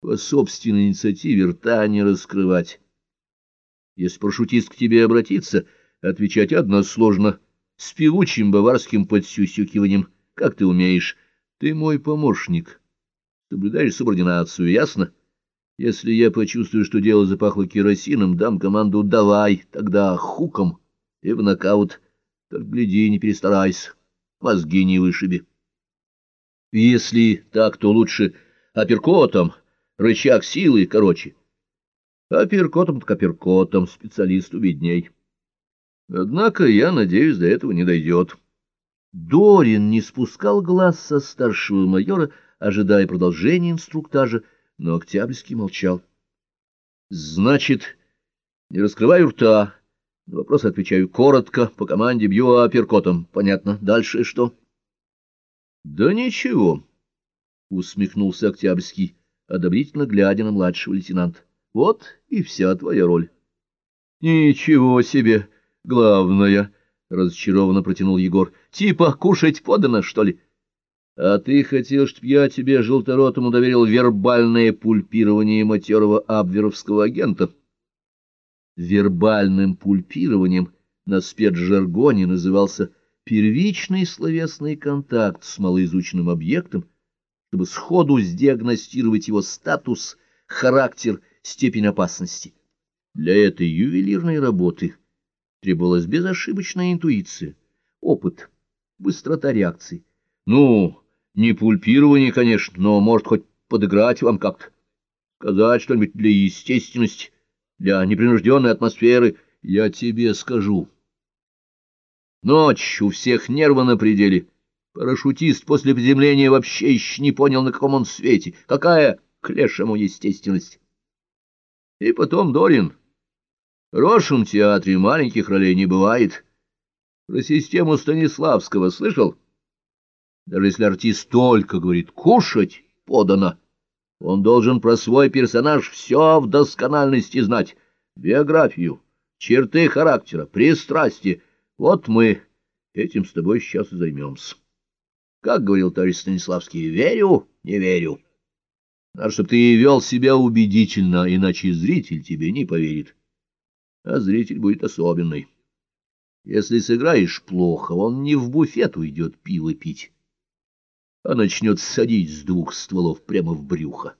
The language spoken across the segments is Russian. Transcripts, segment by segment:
по собственной инициативе рта не раскрывать. Если парашютист к тебе обратится, отвечать односложно, с певучим баварским подсюсюкиванием, как ты умеешь. Ты мой помощник. Соблюдаешь субординацию, ясно? Если я почувствую, что дело запахло керосином, дам команду «давай», тогда хуком и в нокаут. Только гляди, не перестарайся, мозги не вышиби. Если так, то лучше апперкотом, рычаг силы, короче. Апперкотом так апперкотом, специалисту видней. Однако, я надеюсь, до этого не дойдет. Дорин не спускал глаз со старшего майора, ожидая продолжения инструктажа, но Октябрьский молчал. — Значит, не раскрываю рта. На вопрос отвечаю коротко, по команде бью апперкотом. Понятно. Дальше что? — Да ничего, — усмехнулся Октябрьский, одобрительно глядя на младшего лейтенанта. — Вот и вся твоя роль. — Ничего себе! Главное, — разочарованно протянул Егор, — типа кушать подано, что ли? — А ты хотел, чтоб я тебе, желторотому, доверил вербальное пульпирование матерого абверовского агента? Вербальным пульпированием на спецжаргоне назывался первичный словесный контакт с малоизученным объектом, чтобы сходу сдиагностировать его статус, характер, степень опасности. Для этой ювелирной работы требовалась безошибочная интуиция, опыт, быстрота реакции. Ну, не пульпирование, конечно, но, может, хоть подыграть вам как-то, сказать что-нибудь для естественности, для непринужденной атмосферы, я тебе скажу. Ночь у всех нервы на пределе. Парашютист после приземления вообще еще не понял, на каком он свете. Какая к лешему естественность. И потом, Дорин, в хорошем театре маленьких ролей не бывает. Про систему Станиславского слышал? Даже если артист только говорит «кушать» подано, он должен про свой персонаж все в доскональности знать. Биографию, черты характера, пристрастие. Вот мы этим с тобой сейчас и займемся. Как говорил товарищ Станиславский, верю, не верю. Надо, чтобы ты вел себя убедительно, иначе зритель тебе не поверит. А зритель будет особенный. Если сыграешь плохо, он не в буфет уйдет пиво пить, а начнет садить с двух стволов прямо в брюхо.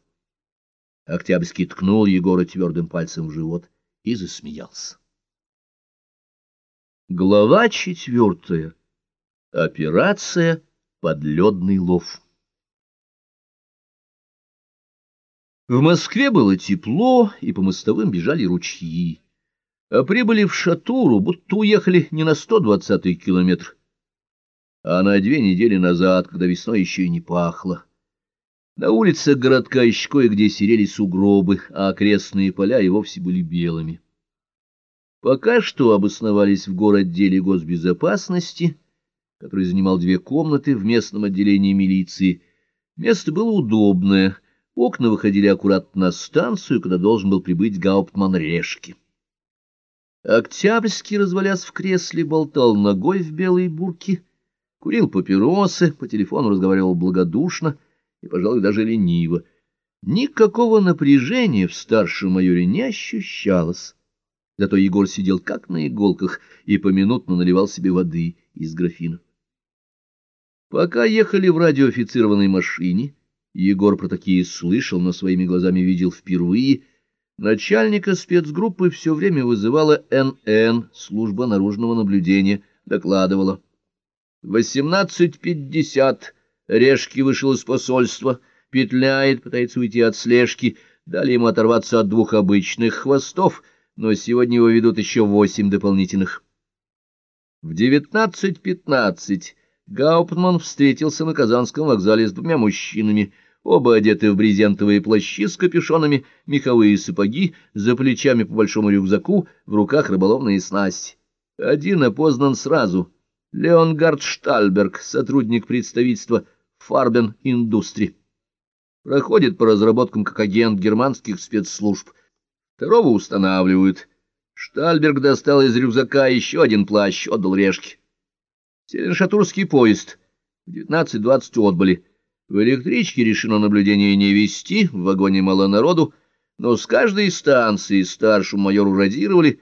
Октябрьский ткнул Егора твердым пальцем в живот и засмеялся. Глава четвертая. Операция «Подледный лов». В Москве было тепло, и по мостовым бежали ручьи. А прибыли в Шатуру, будто уехали не на сто двадцатый километр, а на две недели назад, когда весной еще и не пахло. На улицах городка еще кое-где серели сугробы, а окрестные поля и вовсе были белыми. Пока что обосновались в город-деле госбезопасности, который занимал две комнаты в местном отделении милиции. Место было удобное, окна выходили аккуратно на станцию, куда должен был прибыть гауптман Решки. Октябрьский, развалясь в кресле, болтал ногой в белой бурке, курил папиросы, по телефону разговаривал благодушно и, пожалуй, даже лениво. Никакого напряжения в старшем майоре не ощущалось. Зато Егор сидел как на иголках и поминутно наливал себе воды из графина. Пока ехали в радиоофицированной машине, Егор про такие слышал, но своими глазами видел впервые, начальника спецгруппы все время вызывала НН, служба наружного наблюдения, докладывала. «Восемнадцать пятьдесят. Решки вышел из посольства, петляет, пытается уйти от слежки, дали ему оторваться от двух обычных хвостов — но сегодня его ведут еще восемь дополнительных. В девятнадцать пятнадцать Гауптман встретился на Казанском вокзале с двумя мужчинами, оба одеты в брезентовые плащи с капюшонами, меховые сапоги, за плечами по большому рюкзаку, в руках рыболовные снасти. Один опознан сразу — Леонгард Штальберг, сотрудник представительства Фарбен Индустри. Проходит по разработкам как агент германских спецслужб, Второго устанавливают. Штальберг достал из рюкзака еще один плащ, отдал решки. Селеншатурский поезд. В 19.20 отбыли. В электричке решено наблюдение не вести, в вагоне мало народу, но с каждой станции старшему майору радировали,